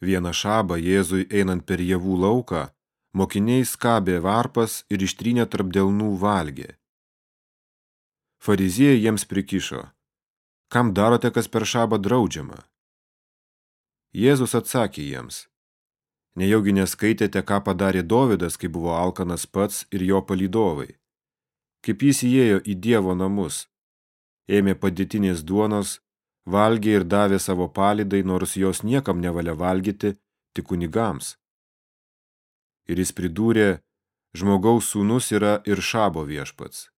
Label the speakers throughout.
Speaker 1: Vieną šabą Jėzui einant per javų lauką, mokiniai skabė varpas ir ištrynė tarp delnų valgė. Fariziejai jiems prikišo, kam darote, kas per šabą draudžiama? Jėzus atsakė jiems, nejaugi neskaitėte, ką padarė Dovydas, kai buvo alkanas pats ir jo palydovai, kaip jis įėjo į Dievo namus, ėmė padėtinės duonos, valgė ir davė savo palydai, nors jos niekam nevalia valgyti, tik kunigams. Ir jis pridūrė, žmogaus sūnus yra ir šabo viešpats.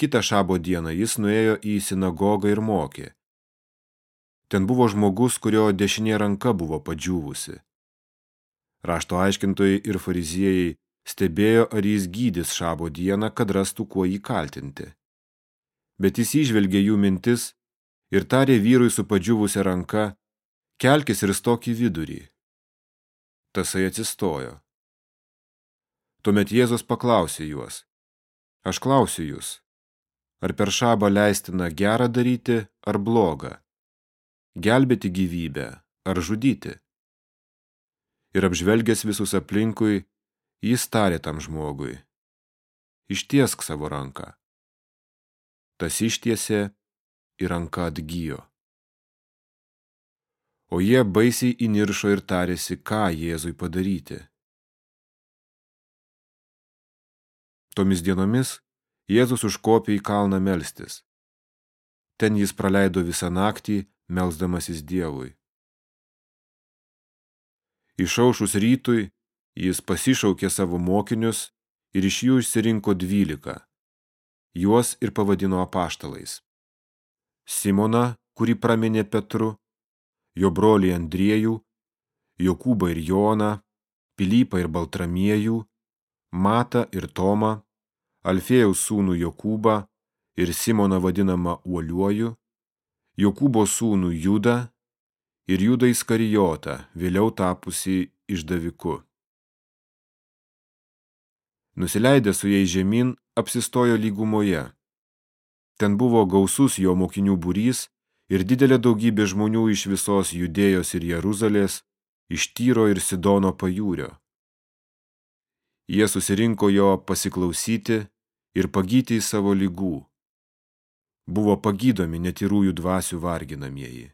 Speaker 1: Kitą šabo dieną jis nuėjo į sinagogą ir mokė. Ten buvo žmogus, kurio dešinė ranka buvo padžiūvusi. Rašto aiškintojai ir fariziejai stebėjo, ar jis gydys šabo dieną, kad rastų kuo jį kaltinti. Bet jis išvelgė jų mintis ir tarė vyrui su padžiūvusia ranka, kelkis ir stok į vidurį. Tasai atsistojo. Tuomet Jėzus paklausė juos, aš klausiu jūs, ar per šabą leistina gerą daryti ar blogą, gelbėti gyvybę ar žudyti. Ir apžvelgęs visus aplinkui, jis tarė tam žmogui, ištiesk savo ranką. Tas ištiesė ir ranka atgyjo. O jie baisiai įniršo ir tarėsi, ką Jėzui padaryti. Tomis dienomis Jėzus užkopė į kalną melstis. Ten jis praleido visą naktį, melsdamasis Dievui. Išaušus rytui, jis pasišaukė savo mokinius ir iš jų išsirinko dvylika. Juos ir pavadino apaštalais. Simoną, kurį praminė Petru, jo brolį Andriejų, Jokūbą ir Joną, Pilypą ir Baltramiejų, Matą ir Tomą, Alfėjaus sūnų Jokūbą ir Simoną vadinamą uoliuoju, Jokūbo sūnų Judą ir Judą Iskarijotą, vėliau tapusi išdaviku. Nusileidę su jais žemyn, apsistojo lygumoje. Ten buvo gausus jo mokinių būrys ir didelė daugybė žmonių iš visos Judėjos ir Jeruzalės, iš Tyro ir Sidono pajūrio. Jie susirinko jo pasiklausyti ir pagyti į savo lygų. Buvo pagydomi netyrųjų dvasių varginamieji.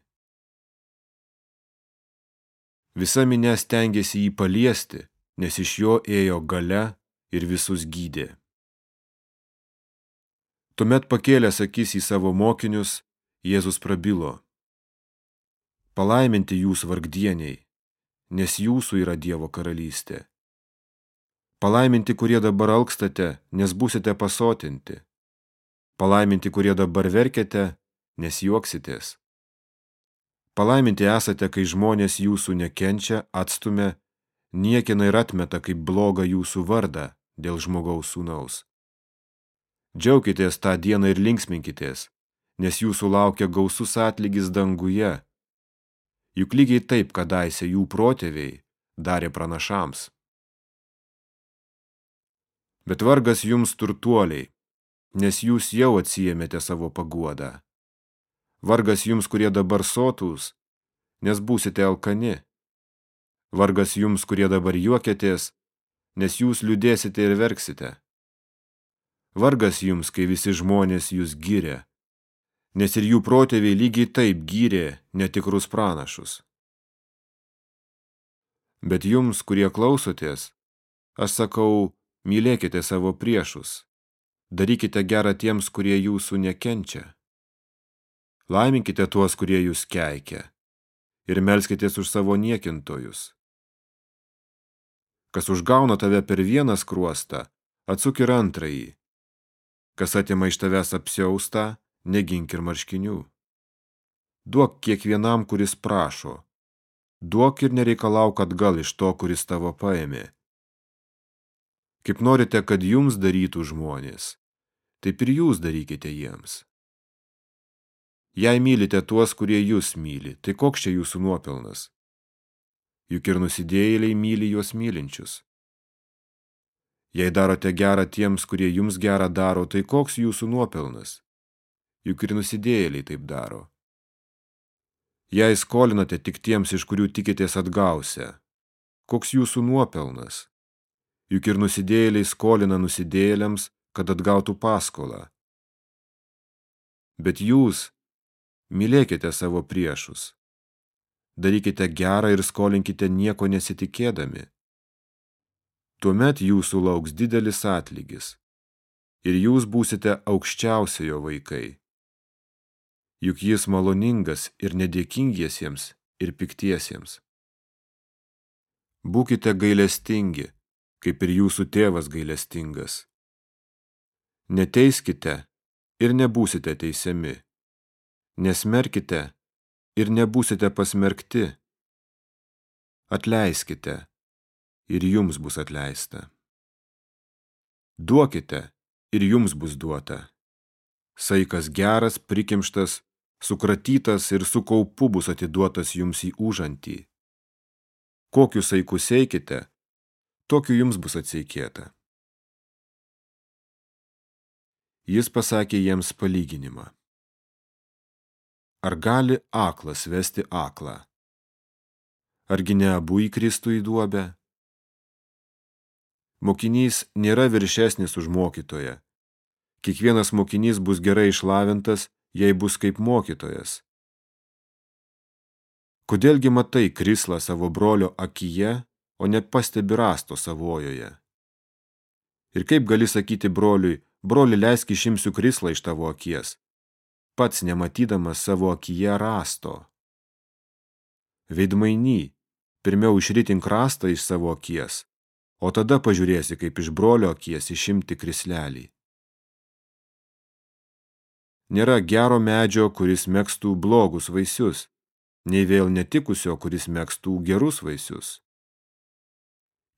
Speaker 1: Visa minė stengiasi jį paliesti, nes iš jo ėjo gale ir visus gydė. Tuomet pakėlęs akis į savo mokinius, Jėzus prabilo. Palaiminti jūs vargdieniai, nes jūsų yra Dievo karalystė. Palaiminti, kurie dabar alkstate, nes būsite pasotinti. Palaiminti, kurie dabar verkiate, nes juoksitės. Palaiminti esate, kai žmonės jūsų nekenčia, atstumia, niekina ir atmeta kaip blogą jūsų vardą dėl žmogaus sūnaus. Džiaukitės tą dieną ir linksminkitės, nes jūsų laukia gausus atlygis danguje. Juk lygiai taip, kadaise jų protėviai darė pranašams. Bet vargas jums turtuoliai, nes jūs jau atsijėmėte savo paguodą. Vargas jums, kurie dabar sotūs, nes būsite alkani. Vargas jums, kurie dabar juokėtės, nes jūs liūdėsite ir verksite. Vargas jums, kai visi žmonės jūs gyrė, nes ir jų protėviai lygiai taip gyrė netikrus pranašus. Bet jums, kurie klausotės, aš sakau, Mylėkite savo priešus. Darykite gerą tiems, kurie jūsų nekenčia. Laiminkite tuos, kurie jūs keikia. Ir melskitės už savo niekintojus. Kas užgauna tave per vieną skruostą, atsuk ir antrąjį. Kas atima iš tavęs apsiaustą, negink ir marškinių. Duok kiekvienam, kuris prašo. Duok ir nereikalauk atgal iš to, kuris tavo paėmė Kaip norite, kad jums darytų žmonės, taip ir jūs darykite jiems. Jei mylite tuos, kurie jūs myli, tai koks čia jūsų nuopelnas? Juk ir nusidėjėliai myli juos mylinčius. Jei darote gerą tiems, kurie jums gerą daro, tai koks jūsų nuopelnas? Juk ir nusidėjėliai taip daro. Jei skolinate tik tiems, iš kurių tikitės atgausia, koks jūsų nuopelnas? Juk ir nusidėjėliai skolina nusidėjėliams, kad atgautų paskolą. Bet jūs mylėkite savo priešus. Darykite gerą ir skolinkite nieko nesitikėdami. Tuomet jūsų lauks didelis atlygis ir jūs būsite aukščiausiojo vaikai. Juk jis maloningas ir nedėkingiesiems ir piktiesiems. Būkite gailestingi, kaip ir jūsų tėvas gailestingas. Neteiskite ir nebūsite teisiami. Nesmerkite ir nebūsite pasmerkti. Atleiskite ir jums bus atleista. Duokite ir jums bus duota. Saikas geras, prikimštas, sukratytas ir su kaupu bus atiduotas jums į užantį. Kokiu saiku seikite, tokiu jums bus atseikėta. Jis pasakė jiems palyginimą. Ar gali aklas vesti aklą? Argi ne abu įkristų į duobę? Mokinys nėra viršesnis už mokytoją. Kiekvienas mokinys bus gerai išlavintas, jei bus kaip mokytojas. Kodėlgi matai krislą savo brolio akyje, o nepastebi rasto savojoje? Ir kaip gali sakyti broliui, broli leisk išimsiu krislą iš tavo akies, pats nematydamas savo akyje rasto. Veidmainy, pirmiau išritink rastą iš savo akies, o tada pažiūrėsi, kaip iš brolio akies išimti krislelį. Nėra gero medžio, kuris mekstų blogus vaisius, nei vėl netikusio, kuris mekstų gerus vaisius.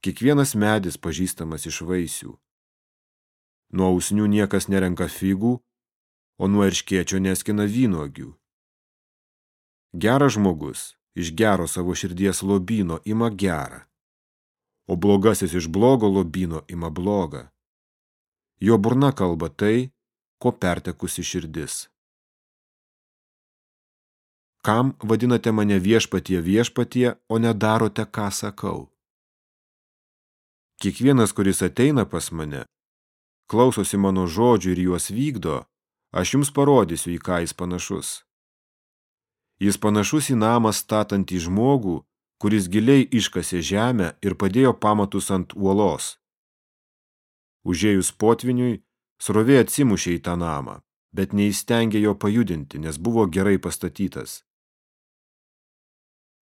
Speaker 1: Kiekvienas medis pažįstamas iš vaisių. Nuo ausnių niekas nerenka figų, o nuo erškiečio neskina vynogių. Geras žmogus iš gero savo širdies lobino ima gerą, o blogasis iš blogo lobino ima blogą. Jo burna kalba tai, ko pertekusi širdis. Kam vadinate mane viešpatie viešpatie, o nedarote, ką sakau? Kiekvienas, kuris ateina pas mane, klausosi mano žodžių ir juos vykdo, aš jums parodysiu, į ką jis panašus. Jis panašus į namą statantį žmogų, kuris giliai iškasė žemę ir padėjo pamatus ant uolos. Užėjus potviniui, srovė atsimušė į tą namą, bet neįstengė jo pajudinti, nes buvo gerai pastatytas.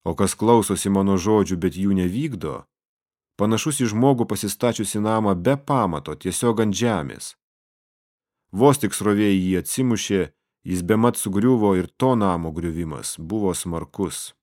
Speaker 1: O kas klausosi mano žodžių, bet jų nevykdo, panašus į žmogų pasistačiusi namą be pamato, tiesiog ant žemės. Vos tik srovė jį atsimušė, jis bemat sugriuvo ir to namo griuvimas buvo smarkus.